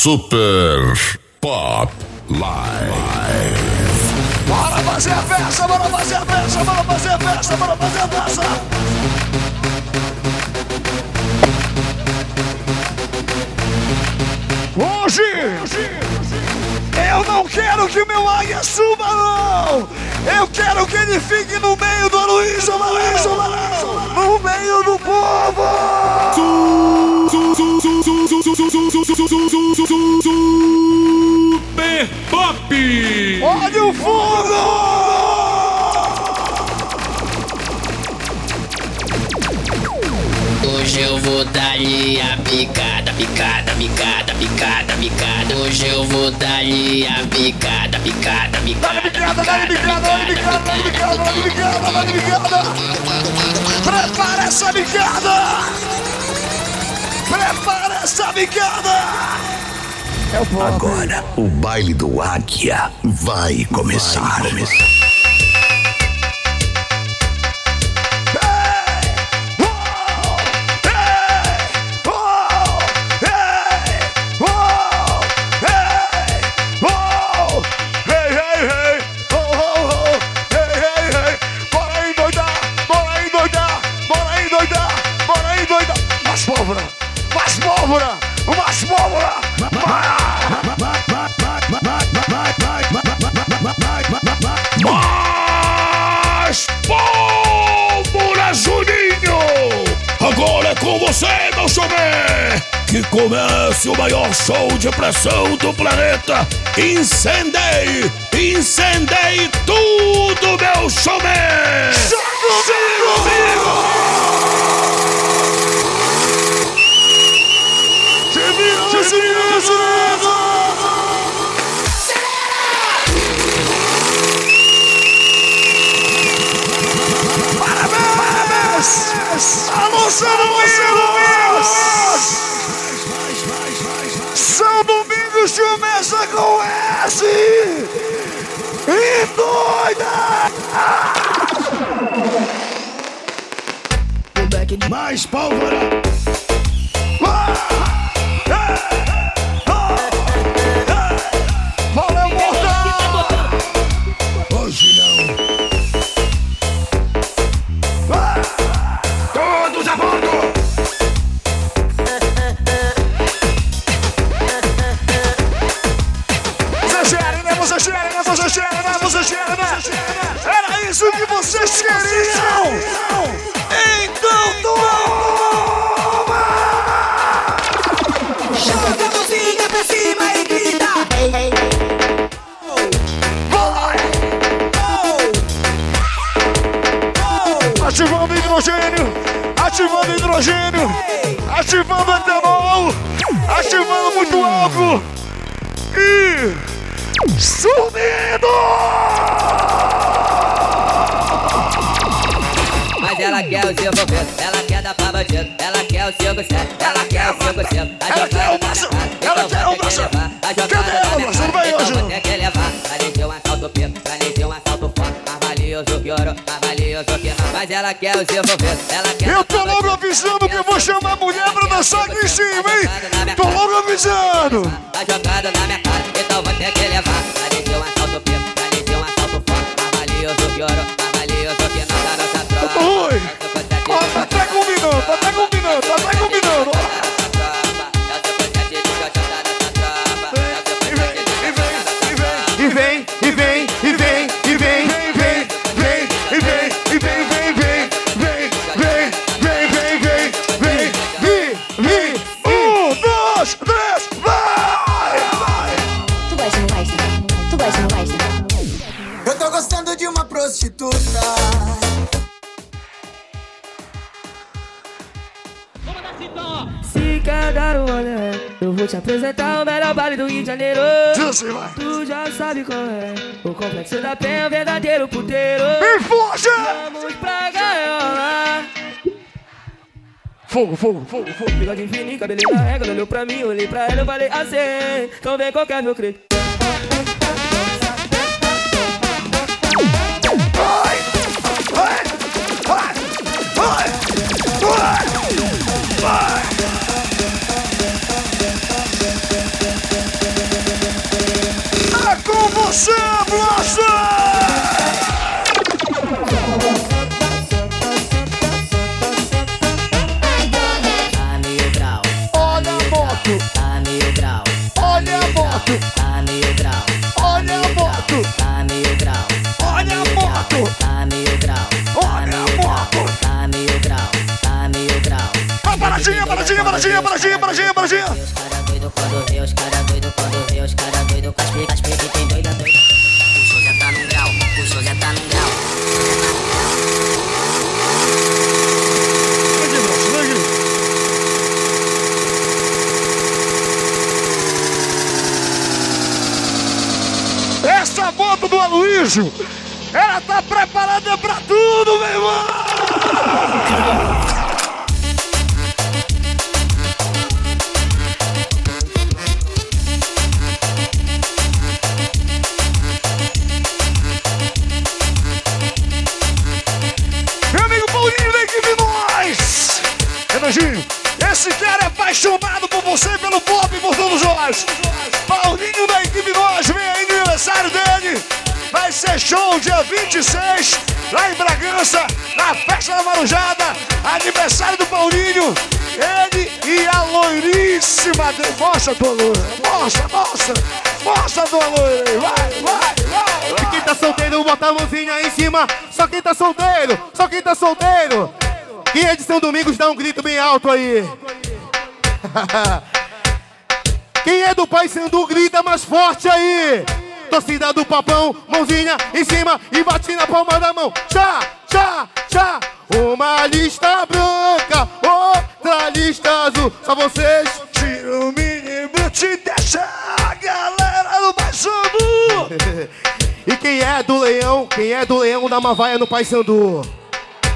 Super Pop Live. Bora fazer a festa, bora fazer a festa, bora fazer a festa, bora fazer a festa. Hoje, eu não quero que meu águia suba, não. Eu quero que ele fique no meio do Aloysio Aloysio, no meio do povo. Super Pop. Olha o fogo! Hoje eu vou dar-lhe a picada, picada, picada, picada, picada. Hoje eu vou dar-lhe a picada, picada, Dá-lhe picada, dá-lhe bicada, dá-lhe bicada, dá-lhe bicada, dá-lhe bicada, dá-lhe bicada. Prepara essa bicada! Prepara essa bicada! Agora o baile do Águia vai começar. Mais Mais pólvora, Juninho! Agora é com você, meu showman! Que comece o maior show de pressão do planeta! Incendei! Incendei tudo, meu showman! Se vira, se vira, se vira! Parabéns! Alô, São Domingos! São Domingos começa com S! E doida! Mais pólvora! Ativando hidrogênio! Ativando etanol! Ativando muito álcool! E... Sumindo! Mas ela quer o seu governo, ela quer dar pra bandido, ela quer o seu governo, ela quer o seu governo. Ela quer o cara, ela quer o. A Cadê ela, braço? Não vai hoje, não. Pra nem ter um assalto preto, pra nem ter um assalto forte, mais valioso que ouro, mais eu é, mas ela quer o seu envolvidos. Ela quer eu tô logo avisando que eu vou chamar a mulher pra dançar cima, hein? Tá tô logo avisando. Tá jogada na minha cara, então vou ter que levar. Ali de um assalto preto, ali de um assalto forte. Avalio do pior. Te apresentar o melhor baile do Rio de Janeiro. Vai! Tu já sabe qual é, o complexo da penha, o verdadeiro puteiro. E foge! Vamos pra gaiola. Fogo, fogo, fogo, fogo! Bigode fininho, cabelinho na régua, ela olhou pra mim, olhei pra ela, eu falei assim. Então vem qualquer meu credo. Você, Blossom! A mil grau, Olha a ela tá preparada pra tudo, meu irmão! Show dia 26, lá em Bragança, na festa da Marujada. Aniversário do Paulinho. Ele e a loiríssima. Mostra, tua loira. Mostra, mostra. Mostra, tua loira. Vai, vai, vai. vai. Quem tá solteiro, bota a mãozinha em cima. Só quem tá solteiro, só quem tá solteiro. Quem é de São Domingos, dá um grito bem alto aí. Quem é do Pai Sandu, grita mais forte aí. Torcida do papão, mãozinha em cima e bate na palma da mão. Tchá, tchá, tchá. Uma lista branca, outra lista azul. Só vocês. Tira o mini boot e deixa a galera no Paysandu. E quem é do leão? Quem é do leão da Mavaia no Pai Sandu?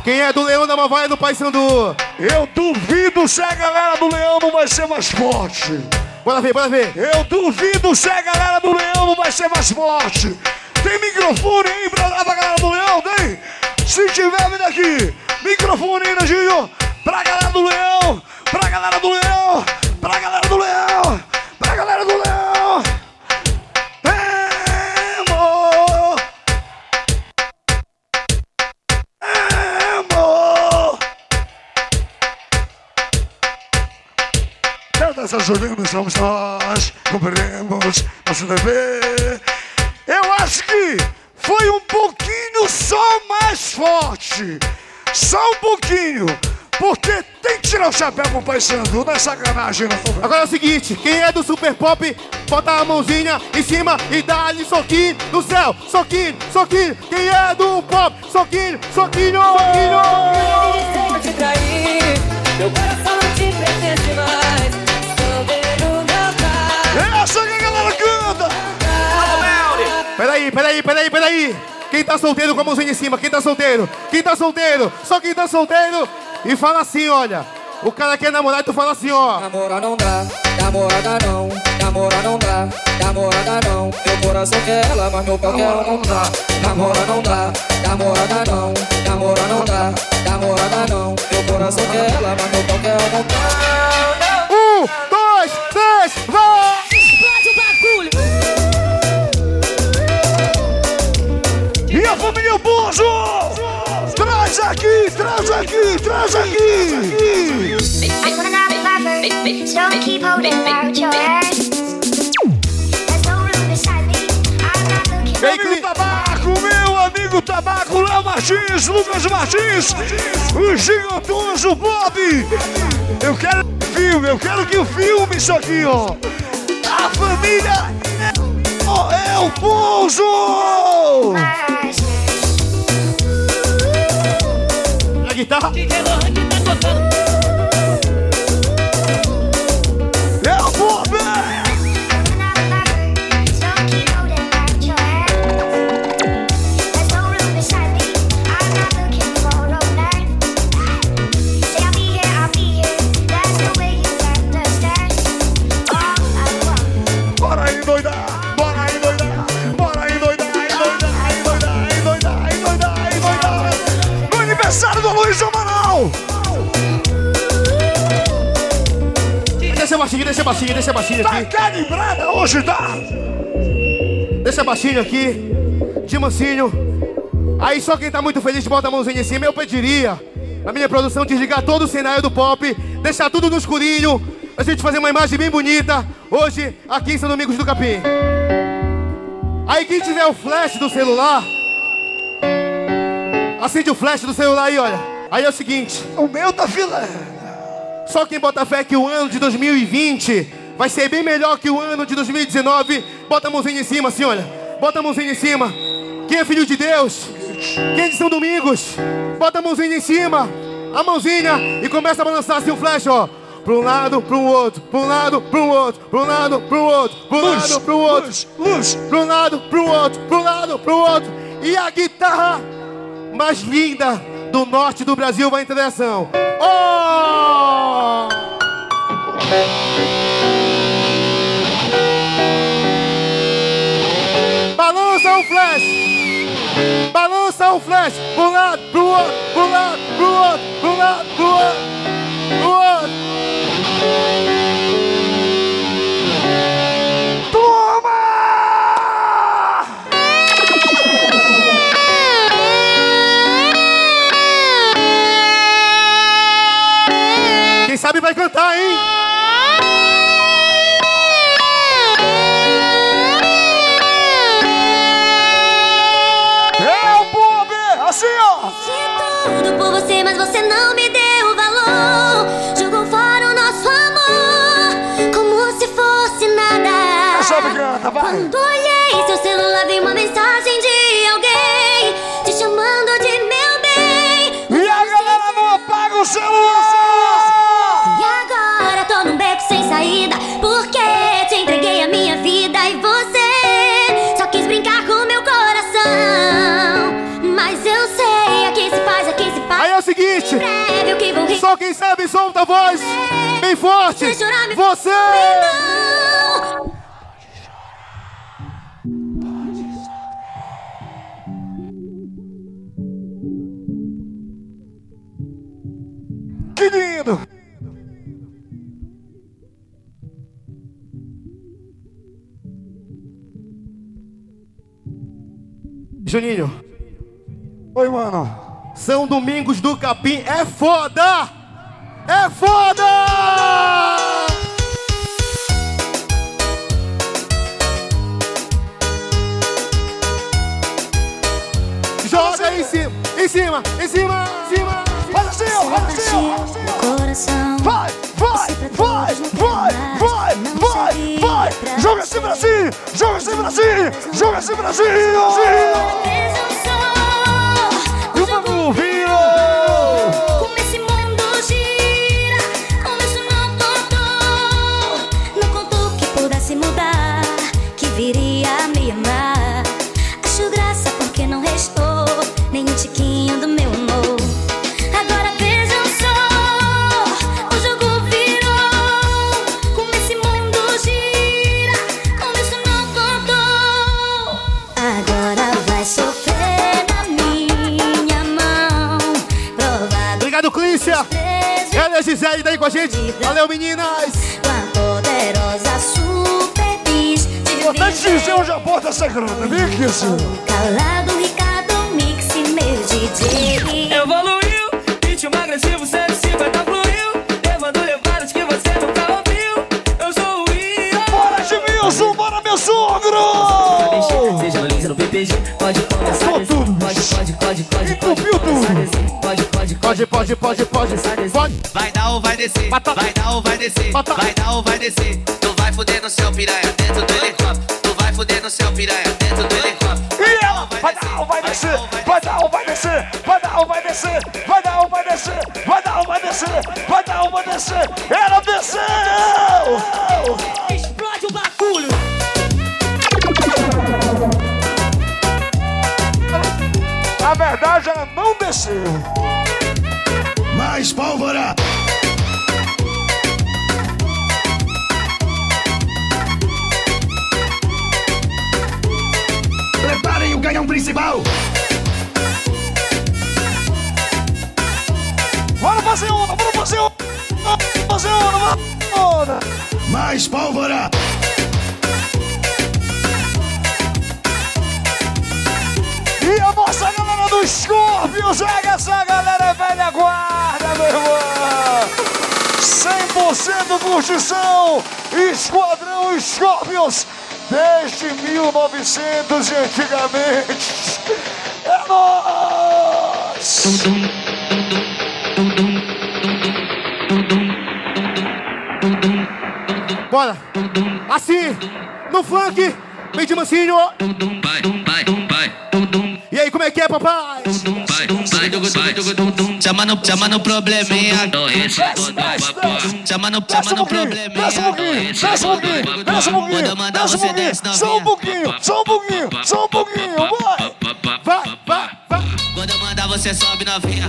Quem é do leão da Mavaia no Pai Sandu? Eu duvido se a galera do Leão não vai ser mais forte. Bora ver, bora ver. Eu duvido se a galera do Leão não vai ser mais forte. Tem microfone aí pra dar pra galera do Leão? Tem? Se tiver, vem daqui. Microfone aí, Nandinho. Pra galera do Leão. Pra galera do Leão. Pra galera do Leão. Pra galera do Leão. Tantas unidas somos nós, cumpriremos nosso dever. Eu acho que foi um pouquinho só mais forte. Só um pouquinho. Porque tem que tirar o chapéu pro Pai Sandu, não é sacanagem não. Agora é o seguinte, quem é do Super Pop, bota a mãozinha em cima e dá-lhe soquinho no céu. Soquinho, soquinho. Quem é do Pop, soquinho, soquinho, soquinho. Vou te trair, meu coração não te pertence mais. Peraí, peraí, peraí, peraí. Quem tá solteiro com a mãozinha em cima? Quem tá solteiro? Quem tá solteiro? Só quem tá solteiro. E fala assim, olha. O cara quer namorar e tu fala assim, ó. Namora não dá, namorada não, namora não dá, namorada não. Meu coração quer ela, mas meu pau quer ela não dá. Namora não dá, namorada não, namora não dá, namorada não. Meu coração quer ela, mas meu pau quer ela não dá. Um, dois, Família Bozo! Traz aqui, traz aqui, traz aqui! Meu amigo Tabaco, meu amigo Tabaco, Léo Martins, Lucas Martins, o gigantoso Bob! Eu quero filme, eu quero que o filme isso aqui, ó! A família é, é o Bozo! chiquita. Baixinho Tá aqui. calibrada hoje, tá? Deixa baixinho aqui. De mansinho. Aí só quem tá muito feliz bota a mãozinha em cima. Eu pediria na minha produção desligar todo o cenário do pop, deixar tudo no escurinho, a gente fazer uma imagem bem bonita hoje aqui em São Domingos do Capim. Aí quem tiver o flash do celular, acende o flash do celular aí, olha. Aí é o seguinte. O meu tá filé. Só quem bota fé que o ano de 2020 vai ser bem melhor que o ano de 2019, bota a mãozinha em cima assim, olha. Bota a mãozinha em cima. Quem é filho de Deus? Quem é de São Domingos? Bota a mãozinha em cima. A mãozinha e começa a balançar assim um flash, ó. Pra um lado, pra um outro, pra um lado, pra um outro, pra um lado, pra um outro, pra um lado, pra um outro, pra um lado, pra um outro, pra um lado, pra um outro. E a guitarra mais linda do norte do Brasil vai entrar em ação. Oh! O flash! Balança o flash! Pro lado, pro outro, pro lado, pro outro, pro lado, pro outro, pro outro. Quem sabe vai cantar, hein? Sabe solta a voz bem forte. Você! Que lindo! Juninho, Oi, mano. São Domingos do Capim é foda! É foda! Joga em cima, em cima, em cima, em cima. Assim, ó! Faz assim, ó! Coração. Vai, vai, vai, vai, vai, vai, vai! Joga assim pra cima! Joga assim pra cima! Joga assim pra Ela e a Gisele daí com a gente. Valeu, meninas. poderosa super bis. Importante dizer onde a porta sagrada, vem aqui, assim. Calado, Ricardo Mix, meu DJ. Evoluiu, ritmo agressivo 150 fluiu Levando levadas que você nunca ouviu Eu sou o Rio Bora, Edmilson! Bora, meu sogro! Seja link no PPG, pode começar. Pode, pode, pode, pode, Entupiu tudo. Pode, pode, Pode, pode, pode, pode, pode. Vai vai descer, vai dar ou vai descer, vai dar ou vai descer. Tu vai fuder no céu, piranha, dentro do helicóptero. Tu vai fuder no céu, piranha, dentro do helicóptero. E ela vai dar ou vai descer, vai dar ou vai descer, vai dar ou vai descer, vai dar ou vai descer, vai dar ou vai descer, vai dar ou vai descer. Ela desceu! Explode o bagulho Na verdade, ela não desceu. Mais pólvora! principal. Bora fazer onda, bora fazer onda, fazer onda, bora onda. Mais pólvora. E a nossa galera do Scorpions, é essa galera velha guarda, meu irmão. 100% curtição, Esquadrão Scorpions Desde 1900 e antigamente. É nóis! Bora! Assim, no funk, vem de mansinho. Vai, vai, vai. E aí, como é que é, papai? Vai, vai, vai. Chama no, chama no probleminha. É. Chama no, chama no probleminha. Desce um pouquinho, é desce um pouquinho, desce um Quando pouquinho, mandar desce um você pouquinho, desce novinha. só um pouquinho, só um pouquinho, só um pouquinho, vai! Vai, vai, vai. Quando eu mandar você sobe novinha.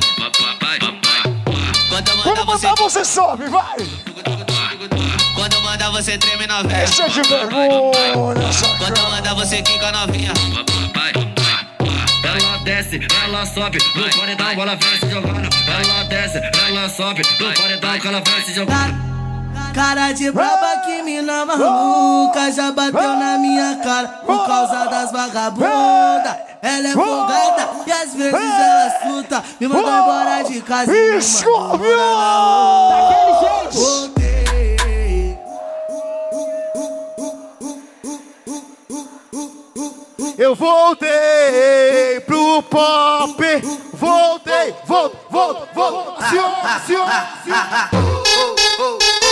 Quando eu mandar você mandar você sobe, vai! Quando eu mandar você treme novinha. Deixa de vergonha, Quando eu mandar você quica novinha. Ela desce, ela sobe, no paredão ela vai se jogando. Ela desce, ela sobe, no paredão ela vai se jogando. Cara de braba que mina maluca já bateu na minha cara por causa das vagabundas. Ela é folgada e às vezes ela assusta. Me mandou embora de casa e me mandou morar Eu voltei pro pop. Voltei, volto, volto, volto. Senhor, senhor, senhor.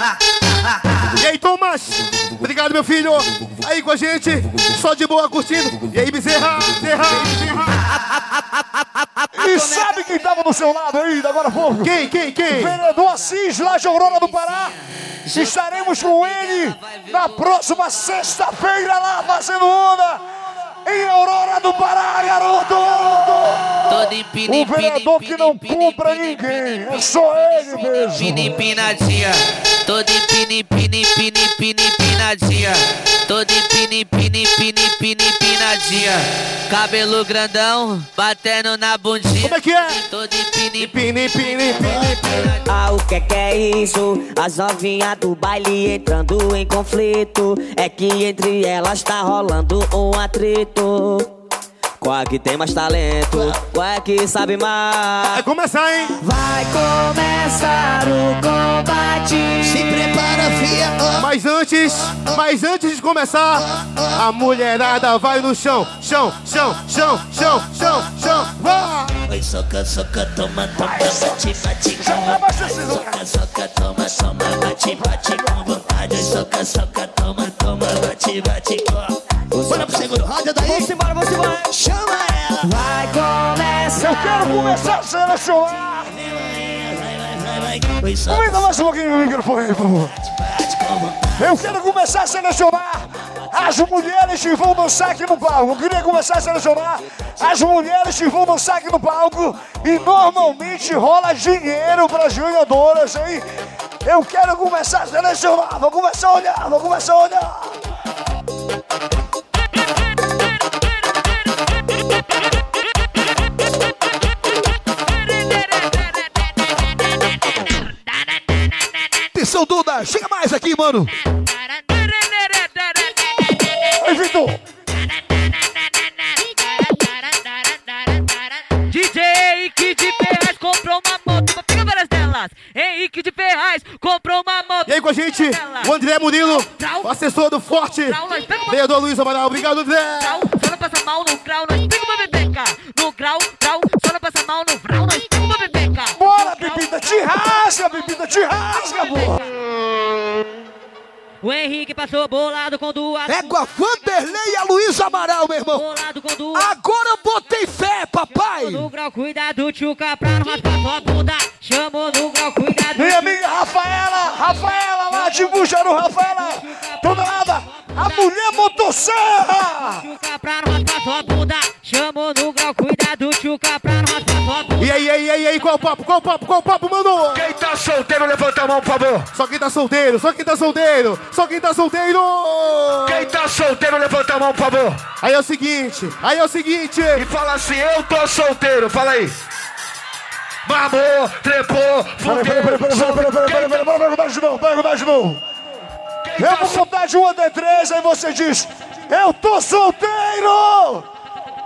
E aí, Thomas? Obrigado, meu filho. Aí com a gente, só de boa curtindo. E aí, Bezerra, Bezerra, E sabe quem tava do seu lado aí, agora pouco? Quem, quem, quem? Vereador Assis, lá de Aurora do Pará. Estaremos com ele na próxima sexta-feira lá fazendo onda em Aurora do Pará, garoto! O vereador que não compra ninguém, é só ele mesmo. Empinadinha. Todo empina, empina, empina, empina, empinadinha. Cabelo grandão, batendo na bundinha. Como é que é? Empina, empina, empina. Ah, o que é que é isso? As novinhas do baile entrando em conflito. É que entre elas tá rolando um atrito. Qual é que tem mais talento? Qual é que sabe mais? Vai começar, hein? Vai começar o combate. Se prepara, fia. Mas antes, mas antes de começar, a mulherada vai no chão, chão, chão, chão, chão, chão, chão, vai! Oi, soca, soca, toma, toma, bate, bate com vontade. Soca, soca, toma, toma, bate, bate com vontade. Oi, soca, soca, toma, toma, bate, bate com Bora pro segundo, roda daí. Vamos embora, vamos embora. Chama ela. Vai começar. Eu quero começar a selecionar. Aumenta mais um pouquinho o microfone, por favor. Eu quero começar a selecionar as mulheres que vão dançar aqui no palco. Eu queria começar a selecionar as mulheres que vão dançar aqui no palco. E normalmente rola dinheiro para as ganhadoras, hein? Eu quero começar a selecionar. Vou começar a olhar, vou começar a olhar. Duda, chega mais aqui, mano. Oi, Vitor. DJ Kid Ferraz comprou uma moto. Pega várias delas. Henrique de Ferraz comprou uma moto. E aí com a gente, o André Murilo, o assessor do Forte, vereador Luiz Amaral. Obrigado, André. Só não passa mal no grau, nós pega uma bebeca. No grau, grau, só não passa mal no grau, nós pega uma bebeca. Rasga, bebida, te rasga, porra. O Henrique passou bolado com duas. Égua Vanderlei e a Luiz Amaral, meu irmão. Bolado com duas. Agora eu botei fé, papai. No grau, cuidado, tchuca pra não raspar sua bunda. Chamou no grau, cuidado. Minha amiga Rafaela, Rafaela lá de Bujaru, Rafaela, toda nada, a mulher motosserra. Tchuca pra não raspar sua bunda. Chamou no grau, cuidado, tchuca pra não raspar. E aí, e aí, e aí, e aí, qual o papo, qual o papo, qual o papo, mano? Quem tá solteiro, levanta a mão, por favor. Só quem tá solteiro, só quem tá solteiro, só quem tá solteiro. Quem tá solteiro, levanta a mão, por favor. Aí é o seguinte, aí é o seguinte. E fala assim, eu tô solteiro, fala aí. Mamou, trepou, fudeu. Peraí, peraí, peraí, peraí, peraí, peraí, peraí, peraí, peraí, de novo, peraí, de novo. Eu vou contar de um até três, aí você diz, Eu tô solteiro!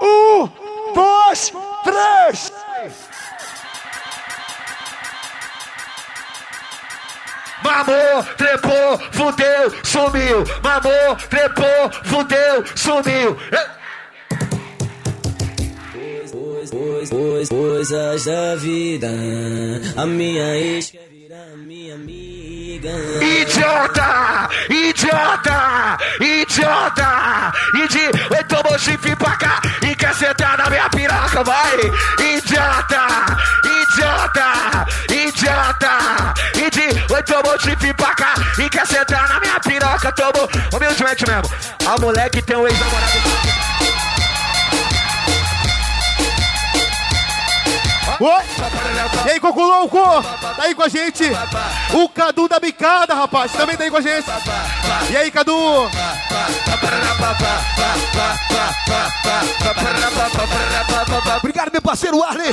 Um, dois, três! Mamou, trepou, fudeu, sumiu. Mamou, trepou, fudeu, sumiu. Pois, pois, coisas da vida. A minha ex quer virar minha amiga. Idiota! Idiota! Idiota! Idi, tomou chifre pra cá e quer sentar na minha piroca, vai! Idiota! Tomou chifre pra cá e quer sentar na minha piroca, tomou. Humildemente mesmo, a moleque tem um ex-namorado. Oi? E aí, Coco Louco? Tá aí com a gente? O Cadu da Bicada, rapaz. Também tá aí com a gente. E aí, Cadu? Obrigado, meu parceiro Arley.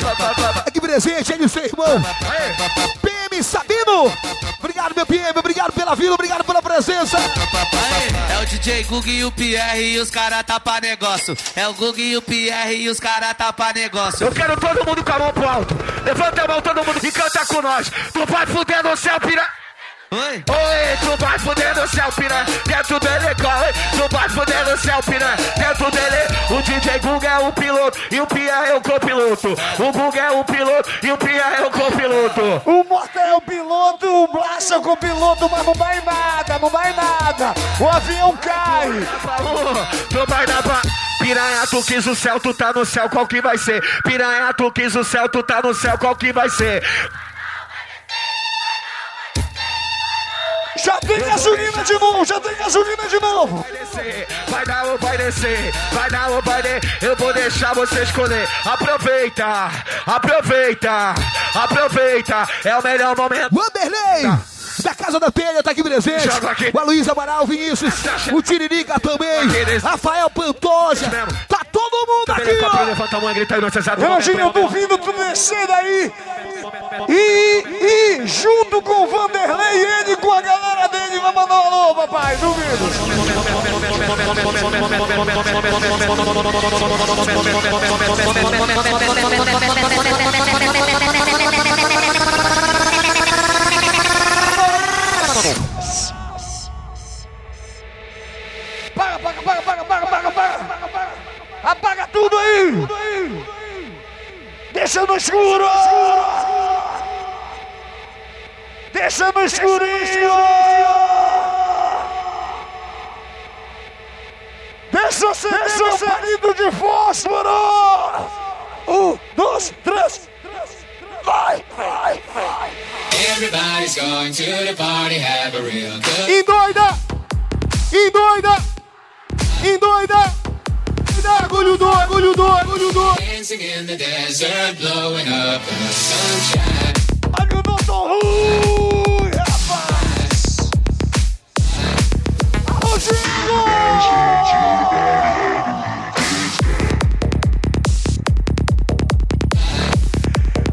Aqui presente, é de seu irmão. PM Sabino. Obrigado, meu PM. Obrigado pela vida. Obrigado pela presença. É o DJ Gug e o Pierre e os caras tá pra negócio. É o Gug e o Pierre e os caras tá pra negócio. Eu quero todo mundo com a mão pro alto. Levanta a mão, todo mundo, e canta com nós. Tu vai fuder no céu, pira. Oi? Oi, tu vai fuder no céu, piranha, dentro dele é hein? Tu vai fuder no céu, piranha, dentro dele O DJ Guga é o piloto e o Pia é o copiloto O Guga é o piloto e o Pia é o copiloto O Morta é o piloto, o Blast é o copiloto, mas não vai nada, não vai nada. O avião cai. Não vai dar pra... Piranha, tu quis o céu, tu tá no céu, qual que vai ser? Piranha, tu quis o céu, tu tá no céu, qual que vai ser? Já tem gasolina de novo, já tem gasolina de novo. Vai descer, vai dar ou vai descer, vai dar ou vai descer, eu vou deixar você escolher. Aproveita, aproveita, aproveita, é o melhor momento. Wanderlei! Da Casa da Telha tá aqui presente. O Aloysio Amaral, Vinícius, o Tiririca também, Rafael Pantoja. Tá todo mundo aqui, ó. Imagina, eu duvido tu descer daí. E, e junto com o Vanderlei e ele com a galera dele vai mandar um alô, papai. Duvido. Paga, paga, paga, paga, paga, paga, paga, paga. Apaga tudo aí. Deixa no escuro. Deixa no escurinho. Deixa acender meu palito de fósforo. Um, dois, três. Vai, vai, vai. Everybody's going to the party, have a real good Endoida! Endoida! Endoida! Agulho do, agulho do, agulho do. dancing in the desert, blowing up in the sunshine. Olha o Dr. Rui, rapaz!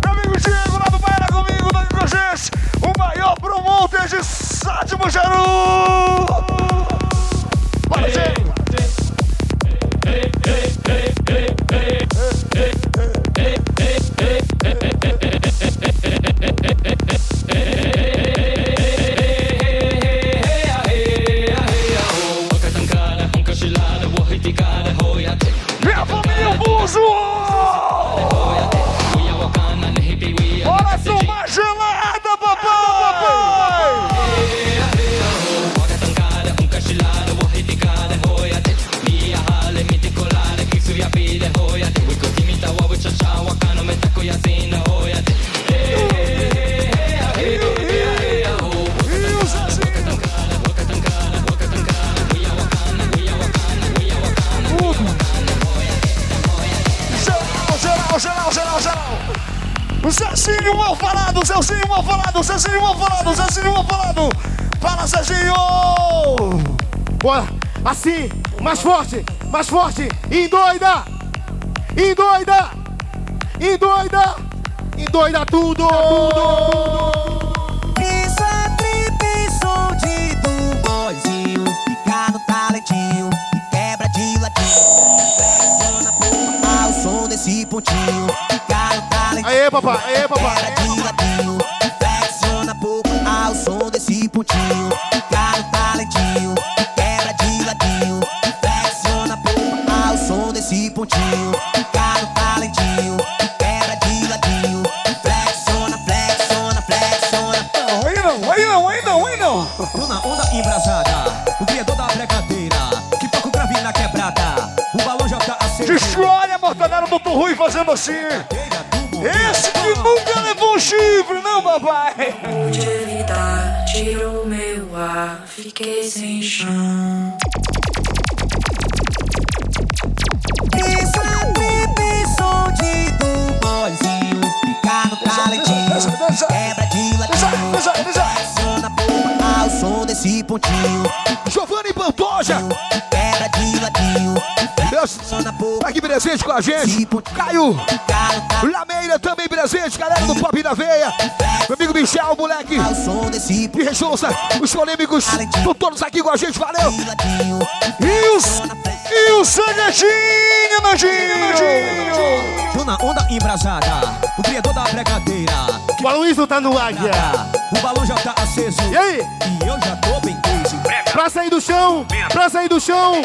Meu amigo Diego, lá do Baiana comigo, tá aqui com a gente. O maior promoter de Sétimo Jaru! assim, mais forte, mais forte, endoida, endoida, endoida, endoida tudo. Isso é trip som de tumbozinho, picado talentinho e quebra de latinho. Pressiona por o som desse pontinho, picado talentinho. Aê, papai, aê, papai. Aê, papai. Fazendo assim. Esse que nunca levou um chifre, não, papai. De evitar, tirou meu ar, fiquei sem chão. Isso é trip, som de do boyzinho. Fica no talentinho, quebra de ladinho. Flexiona pouco ao som desse pontinho. Giovanni Pantoja. Tá aqui presente com a gente. Caio. Lameira também presente, galera do Pop da Veia. Meu amigo Michel, moleque. E Rechonça, os polêmicos. Estão todos aqui com a gente, valeu. E os. E o Sanguetinho, Nandinho, Nandinho. Tô na onda embrasada, o criador da brincadeira. O Aloysio tá no águia. O balão já tá aceso. E aí? E eu já tô. Pra sair do chão, pra sair do chão.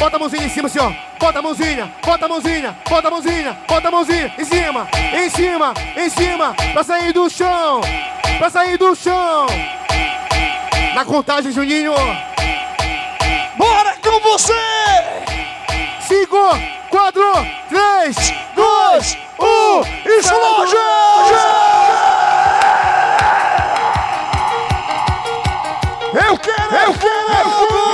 Bota a mãozinha em cima, assim, ó. Bota a mãozinha, bota a mãozinha, bota a mãozinha, bota a mãozinha. Em cima, em cima, em cima. Pra sair do chão, pra sair do chão. Na contagem, Juninho. Bora com você! Cinco, quatro, três, dois, um. Explode! Eu quero, eu quero,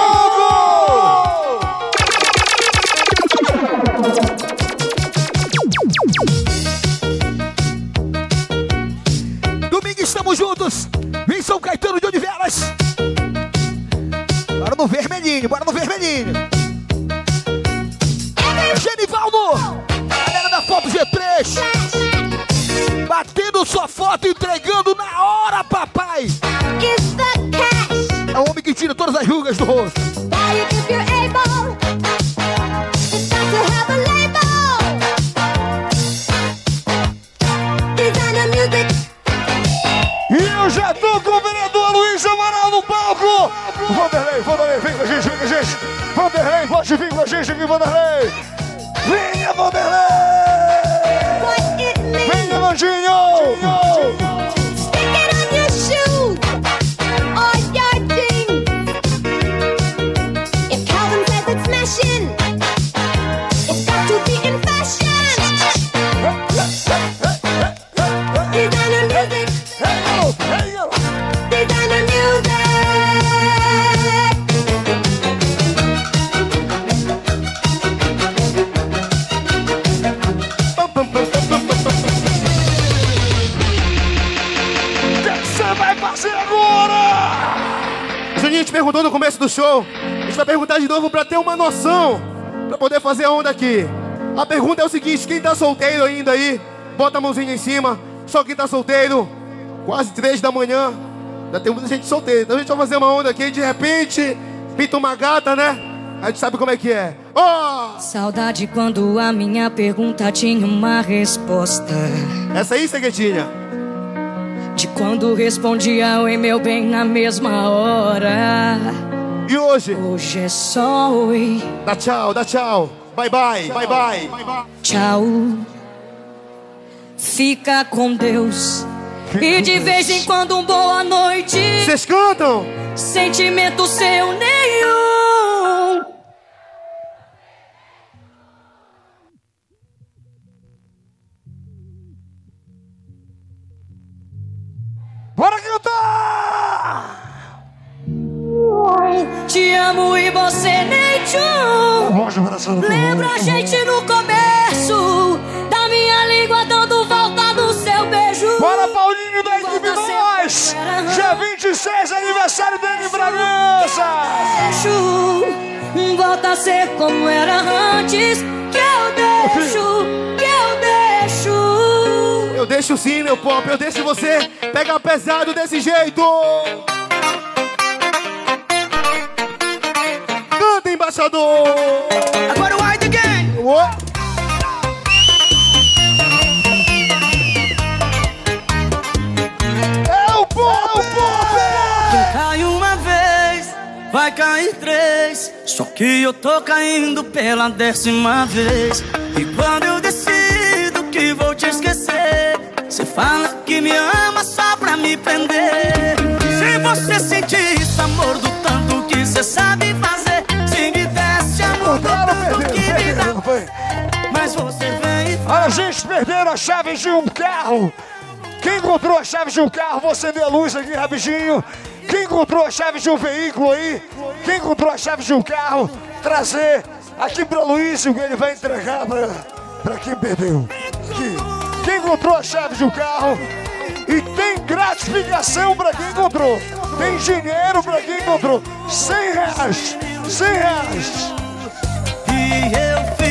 novo pra ter uma noção. Pra poder fazer a onda aqui. A pergunta é o seguinte: quem tá solteiro ainda aí, bota a mãozinha em cima. Só quem tá solteiro, quase três da manhã. Já tem muita gente solteira. Então a gente vai fazer uma onda aqui. De repente, pinta uma gata, né? A gente sabe como é que é. Ó! Saudade quando a minha pergunta tinha uma resposta. Essa aí, Seguetinha. De quando respondia oi meu bem na mesma hora. E hoje? Hoje é só oi. Dá tchau, dá tchau. Bye bye, bye bye. Tchau. Fica com Deus. E de vez em quando um boa noite. Vocês cantam? Sentimento seu nenhum. Bora cantar! Você nem tchum. Lembra a gente no começo da minha língua dando volta no seu beijo. Bora, Paulinho da equipe Nós! Dia 26, aniversário dele em Bragança! Deixo, volta a ser como era antes. Que eu deixo, que eu deixo. Eu deixo sim, meu pop, eu deixo você pegar pesado desse jeito. embaixador! Agora o White Again! Uou. É vai cair três. Só que eu tô caindo pela décima vez. E quando eu decido que vou te esquecer, você fala que me ama só pra me prender. Se você sentir esse amor do tanto que você sabe fazer. Dá. Mas você vem A gente perderam a chave de um carro. Quem encontrou a chave de um carro, você vê a luz aqui rapidinho. Quem encontrou a chave de um veículo aí? Quem encontrou a chave de um carro? Trazer aqui pra Luiz, que ele vai entregar pra quem perdeu. Aqui. Quem encontrou a chave de um carro? E tem gratificação pra quem encontrou. Tem dinheiro pra quem encontrou. 100 reais. 100 reais. E eu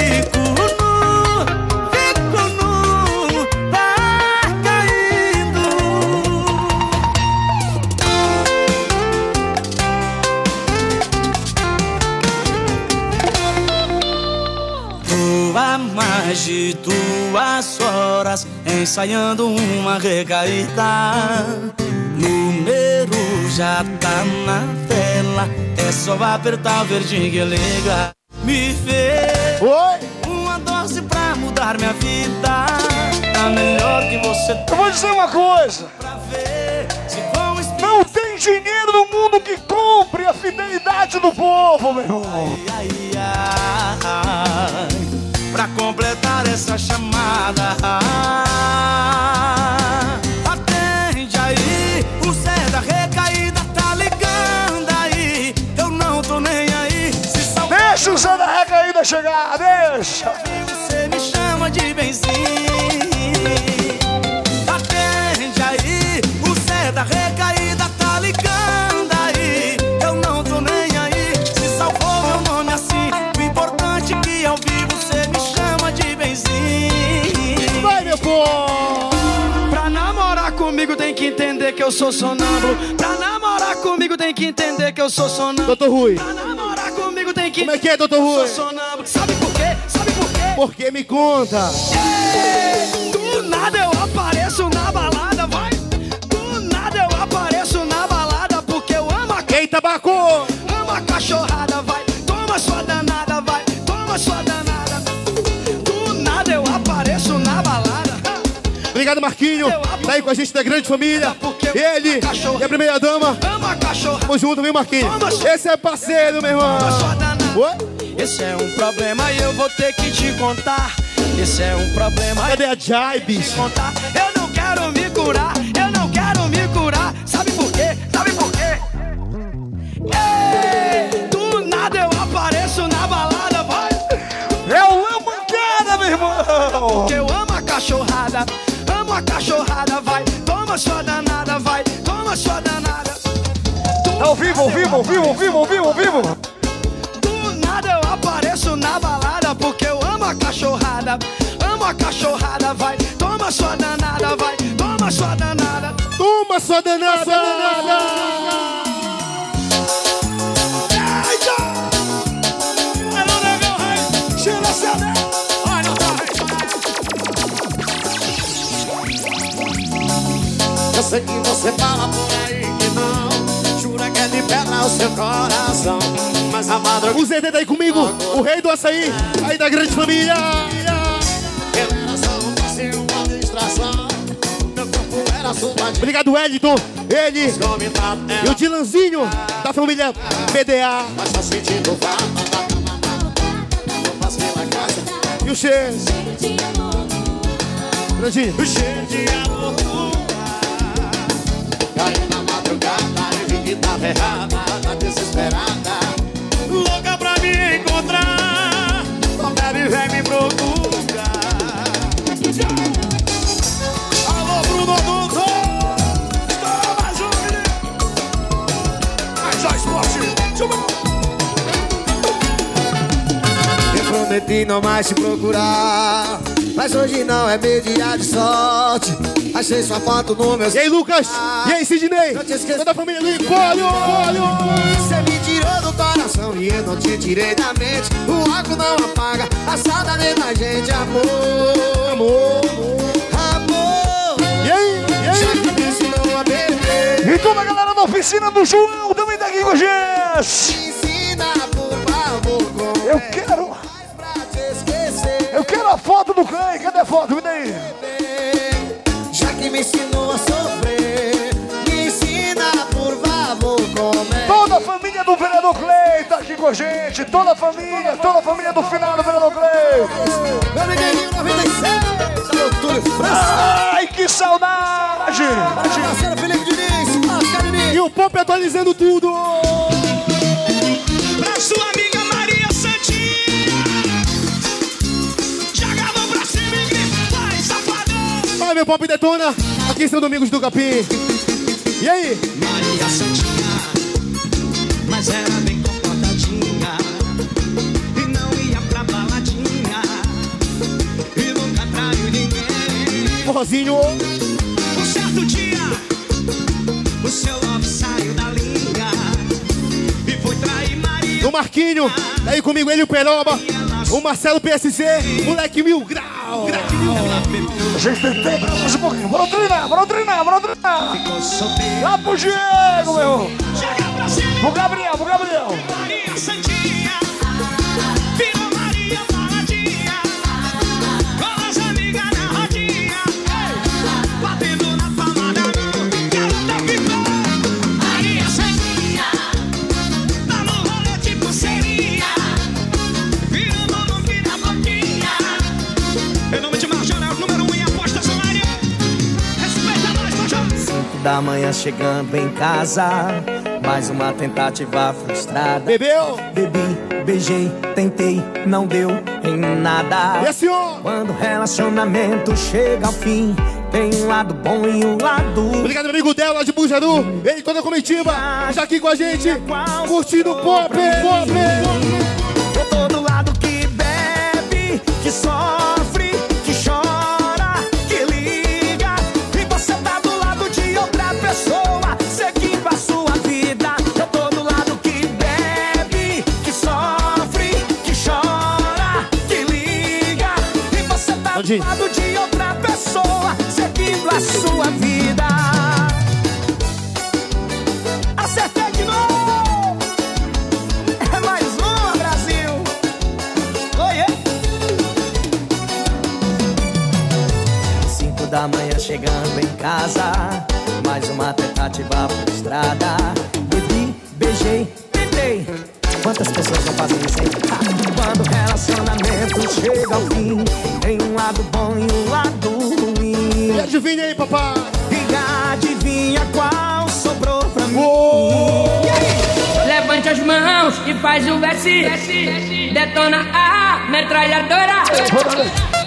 há mais de duas horas ensaiando uma recaída. Número já tá na tela, é só apertar o verdinho que liga. Me fez uma dose pra mudar minha vida. Tá melhor que você. Eu vou dizer uma coisa. Não tem dinheiro no mundo que compre a fidelidade do povo, meu irmão. Ai, ai, pra completar essa chamada. Atende aí, o Zé da recaída tá ligando aí. Eu não tô nem aí. Se salvar, Deixa o Zé da recaída chegar, deixa. você me chama de benzinho. Entender que eu sou sonâmbulo. Pra namorar comigo tem que entender que eu sou sonâmbulo. Doutor Rui. Pra namorar comigo tem que Como é que é, doutor Rui? Sou sonâmbulo. Sabe por quê? Sabe por quê? Por que me conta? Do nada eu apareço na balada, vai. Do nada eu apareço na balada porque eu amo a Quem tabaco? Amo a cachorrada, Obrigado, Marquinho. Tá aí com a gente da grande família. Ele e a primeira dama. Amo a cachorra. Tamo junto, viu, Marquinho? Esse é parceiro, meu irmão. Oi? Esse é um problema e eu vou ter que te contar. Esse é um problema. Cadê a Jai, bicho? Eu não quero me curar, eu não quero me curar. Sabe por quê? Sabe por quê? Ei, do nada eu apareço na balada, vai. É o Lamancada, meu irmão! Porque eu amo a cachorrada, amo a cachorrada, vai. Toma sua danada, vai. Toma sua danada. Tá ao vivo, ao vivo, ao vivo, ao vivo, ao vivo, ao vivo! Do nada eu apareço na balada porque eu amo a cachorrada. Amo a cachorrada, vai. Toma sua danada, vai. Toma sua danada. Toma sua danada! Sua danada! Eu sei que você fala por aí que não Jura que é de pedra o seu coração Mas a madrugada O ZD tá aí comigo, o rei do açaí, aí da grande família. Eu era só um passe, uma distração Meu corpo era sua Obrigado, Wellington. Ele e o Dilanzinho da família PDA. Mas tá passei na casa E o cheiro. Grandinho. O cheiro de amor madrugada e vi que tava errada Tá desesperada prometi não mais te procurar Mas hoje não é meu dia de sorte Achei sua foto no meu E aí, Lucas? E aí, Sidney? Toda a família ali, Cólio, Cólio. Você me tirou do coração e eu não te tirei da mente O álcool não apaga a saudade da gente Amor, amor, amor E aí, e aí? Já que me E toda a galera do oficial piscina do João também tá aqui com a gente. Ensina, por favor, como Eu é quero. Eu quero a foto do Clay. Cadê a foto? Me daí. Já que me ensinou a sofrer, me ensina, por favor, como é Toda a família do vereador Clay tá aqui com a gente. Toda a família, toda a família do final do vereador Clay. Meu amiguinho 96, alô, Túlio França. Ai, que saudade! Parceiro Felipe Diniz, Oscar Diniz. E o Pop atualizando tudo. Meu Pop detona. Aqui são Domingos do Capim. E aí? Maria Santinha, mas era bem comportadinha. E não ia pra baladinha. E nunca traiu ninguém. Forrozinho. Um certo dia, o seu love saiu da linha. E foi trair Maria. O Marquinho. Tá aí comigo ele o Peroba. O Marcelo PSC. Moleque mil grau. A gente tem tempo mais um pouquinho. Bora treinar, bora treinar, bora treinar. Lá pro Diego, meu. Joga pra cima. Pro Gabriel, pro Gabriel. Da manhã chegando em casa, mais uma tentativa frustrada. Bebeu? Bebi, beijei, tentei, não deu em nada. E ó. Quando o relacionamento chega ao fim, tem um lado bom e um lado. Obrigado, meu amigo dela de Bujaru. Ele toda a comitiva. Já aqui com a gente. Curtindo o Pop. Pop. Casa Mais uma tentativa frustrada Bebi, beijei, tentei Quantas pessoas não fazem isso, hein? Quando o relacionamento chega ao fim Tem um lado bom e um lado ruim E adivinha aí, papai. E adivinha qual sobrou pra mim Levante as mãos e faz um versinho. Detona a metralhadora. Esse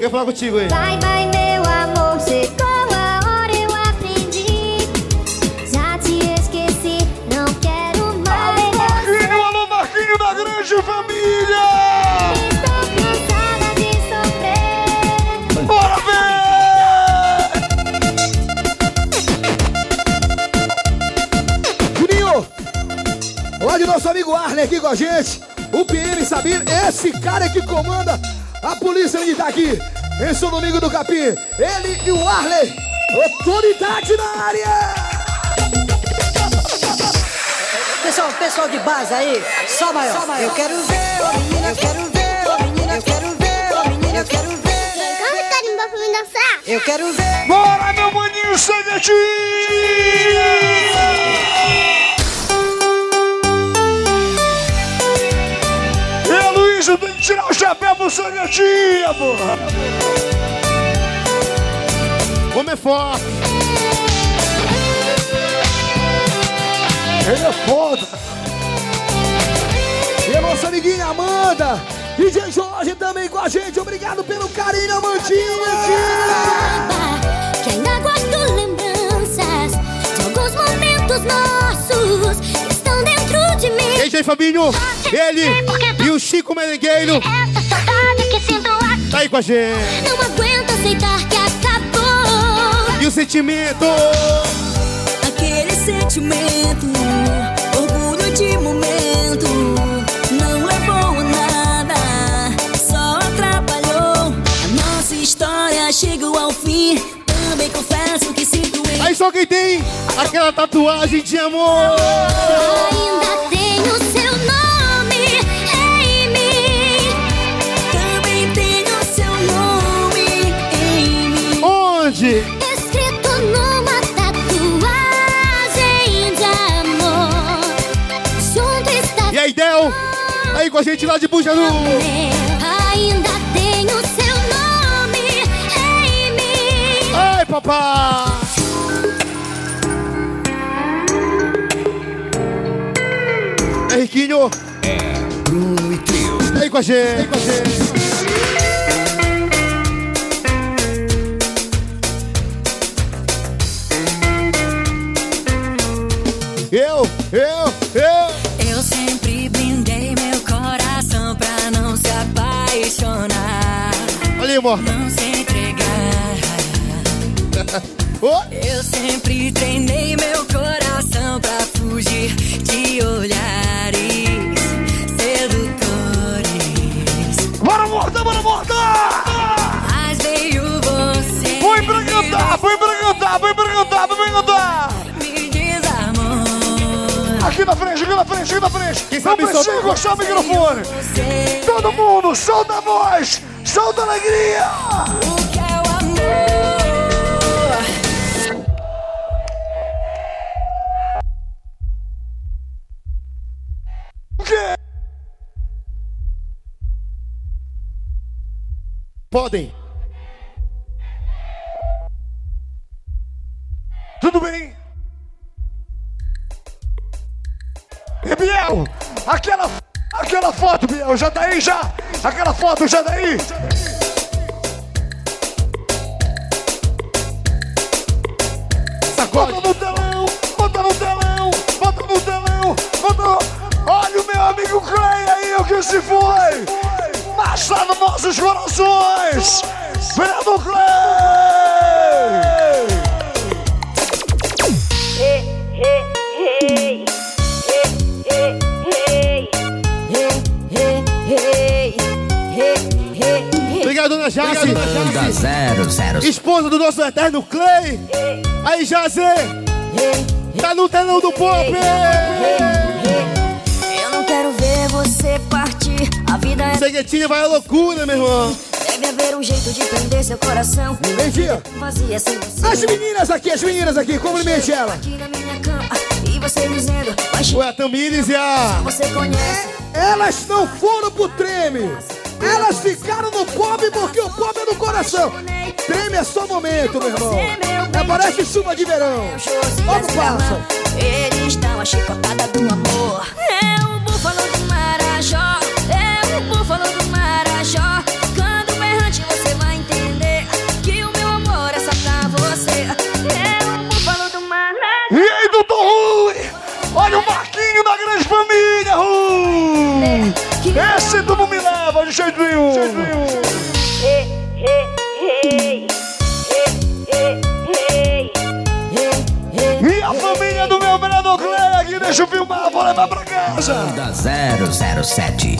quer falar contigo aí. Vai, vai, meu amor, chegou a hora, eu aprendi. Já te esqueci, não quero mais. Marquinho, alô, Marquinho da grande família. Estou cansada de sofrer. Bora ver! Juninho, lá de nosso amigo Arley aqui com a gente. O PM Sabir, esse cara que comanda polícia militar aqui. Em São Domingo do Capim. Ele e o Arley, autoridade na área. Pessoal, pessoal de base aí, só maior. Eu quero ver, ô menina, eu quero ver, ô menina, eu quero ver, ô menina, eu quero ver. Corre, carimba pra me dançar. Eu quero ver. Bora, meu maninho E Luísa tem que tirar o chapéu pro Sangatinha, porra. Como é forte. Ele é foda. E a nossa amiguinha Amanda. DJ Jorge também com a gente. Obrigado pelo carinho, Amandinha. Que ainda guardo lembranças de alguns momentos nossos que estão dentro de mim. DJ Fabinho, ele e o Chico Merengueiro. Tá aí com a gente. Não aguento aceitar que acabou. E o sentimento? Aquele sentimento, orgulho de momento, não levou a nada, só atrapalhou. A nossa história chegou ao fim. Também confesso que sinto Aí só quem tem aquela tatuagem de amor. Ainda a gente lá de Bujanu. Ainda tenho seu nome em mim. Ai, papai! É Riquinho. É Bruno e Trio. Aí com a gente. Aí com a gente. Amor. Não se entregar. Eu sempre treinei meu coração pra fugir de olhares sedutores. Bora morta, bora morta! Mas veio você. Foi pra cantar, foi pra cantar, foi pra cantar, foi pra cantar! Me desarmou. Aqui na frente, aqui na frente, aqui na frente! Quem sabe Não precisa encostar o microfone! Todo mundo, solta a voz! Solta alegria! Foto já Esposa do nosso eterno Clay. Aí, Jace. Tá no telão do pop. Eu não quero ver você partir. A vida é. Ceguetinha vai à loucura, meu irmão. Deve haver um jeito de prender seu coração. Vazia sem você. As meninas aqui, as meninas aqui, cumprimente ela. Aqui na minha cama. Você dizendo, mas Ué, a Tamires e a... você conhece. Elas não foram pro treme. Elas ficaram no pop porque o pop é do coração. Treme é só momento, meu irmão. É, parece chuva de verão. Vamos, passa. Eles dão a chicotada do amor. É o búfalo do Marajó. É o búfalo do Marajó. Quando berrante você vai entender que o meu amor é só pra você. É o búfalo do Marajó. E aí, doutor Rui? Olha o Marquinho da grande família, Rui! Esse tu não me leva de jeito nenhum! E a família do meu vereador Clegg, deixa eu filmar, vou levar pra casa! Banda 007.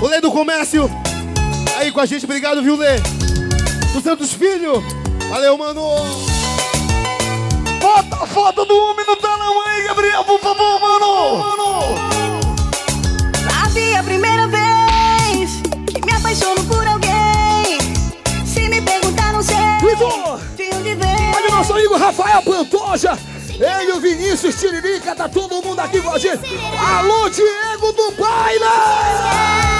O Lê do Comércio. Aí com a gente, obrigado, viu, Lê? Do Santos Filho. Valeu, mano. Bota a foto do homem no telão aí, Gabriel, por favor, mano! Mano! Sabe a primeira vez que me apaixono por alguém? Se me perguntar, não sei. Igor! De onde vem? Olha o nosso amigo Rafael Pantoja. Ele, o Vinícius Tiririca, tá todo mundo aqui com a gente. Alô, Diego do Baile!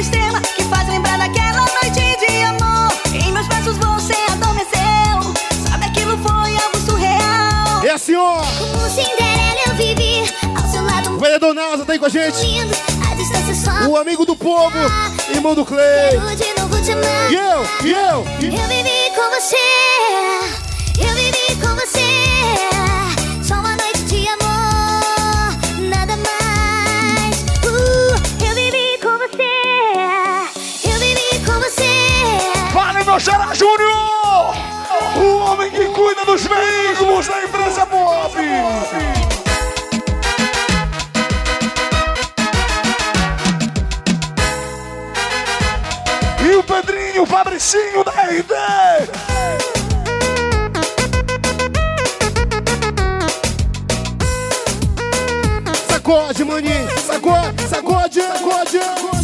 O sistema que faz lembrar daquela noite de amor. Em meus braços você adormeceu. Sabe aquilo foi algo surreal. É assim, ó. Como Cinderela eu vivi ao seu lado um Vereador Nasa tá aí com a gente. A distância só O amigo do povo, irmão do Clay. Quero de novo te amar E eu, e eu, e Eu vivi com você Eu vivi com você Xará Júnior! O homem que cuida dos veículos da empresa Pop! E o Pedrinho, Fabricinho da RD! Sacode, maninho. Sacode, sacode, sacode. E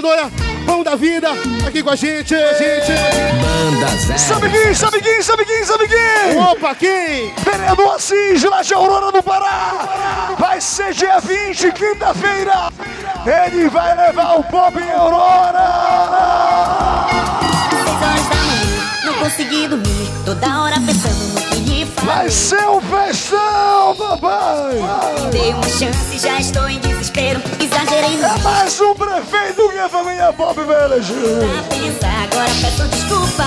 A panificadora. Pão da vida. Aqui com a gente. gente. Banda 007. Sabe quem, sabe quem, sabe quem, sabe quem? Opa, quem? Vereador Assis, lá de Aurora do Pará. Vai ser dia 20, quinta-feira. Ele vai levar o pop em Aurora. Seis horas da manhã, não consegui dormir. Toda hora pensando no que lhe falar. Vai ser um festão, papai. Dei uma chance, já estou em desespero. Exagerei no É mais um prefeito que a família pop vai eleger. Pensar, agora peço desculpa.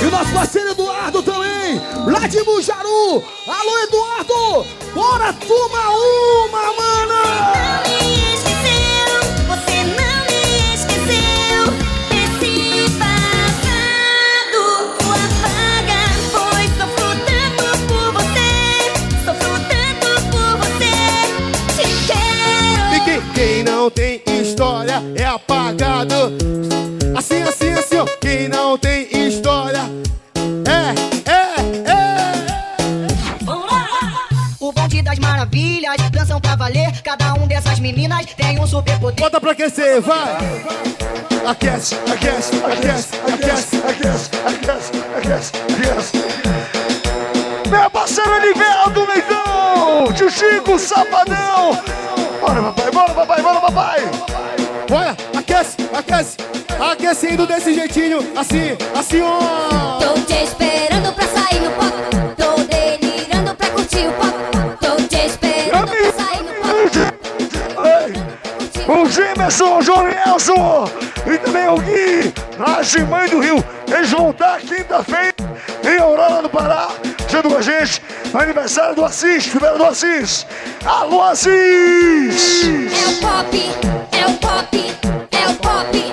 E o nosso parceiro Eduardo também, lá de Bujaru. Alô, Eduardo! Bora, turma uma, mana! Assim, assim, ó. Tô te esperando pra sair no pop. Tô delirando pra curtir o pop. Tô te esperando pra sair no pop. O Gemerson, o Jorielson e também o Gui, lá de Mãe do Rio. Eles vão estar quinta-feira em Aurora do Pará, junto com a gente, no aniversário do Assis, primeiro do Assis. Alô, Assis! É o pop, é o pop, é o pop,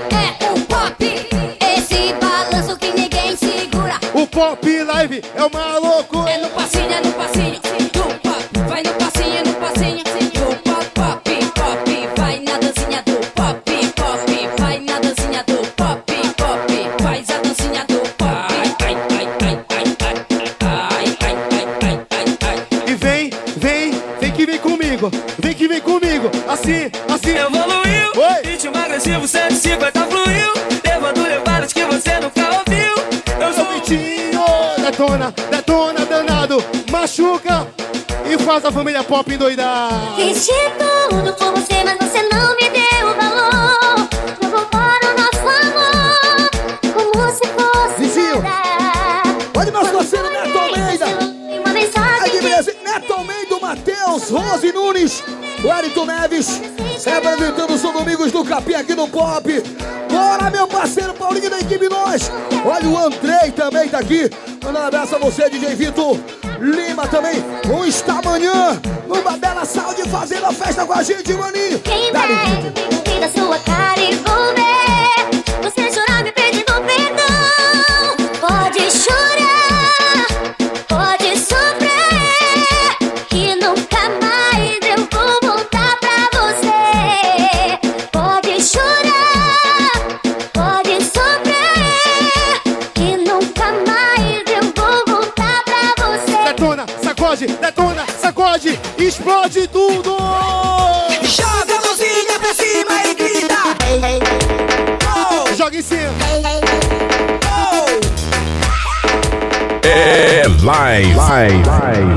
pop live é uma loucura. É no passinho, é no passinho do pop. Vai no passinho, é no passinho do pop, pop, pop. Vai na dancinha do pop, pop. Vai na dancinha do pop, pop. Faz a dancinha do pop. Ai, ai, ai, ai, ai, ai, ai, ai, ai, ai. E vem, vem, vem que vem comigo. Vem que vem comigo. Assim, assim. Evoluiu, Oi. ritmo agressivo 150 fluiu, levando levadas detona, detona, danado. Machuca e faz a família pop endoidar. Fiz de tudo por você, mas você não me deu valor. Jogou fora o nosso amor, como se fosse Vizinho. nada. Olha nosso parceiro Neto Almeida. E uma mensagem Aí, beleza? Neto Almeida, Matheus, Rose Nunes, Wellington Neves, representando os Domingos do Capim aqui no Pop. Bora, meu parceiro Paulinho da equipe Nós. Olha o Andrei também tá aqui. Mandando um abraço a você, DJ Vitor Lima também. Um está amanhã numa bela saúde fazendo a festa com a gente, maninho. Quem vai da sua cara e vou É live. live.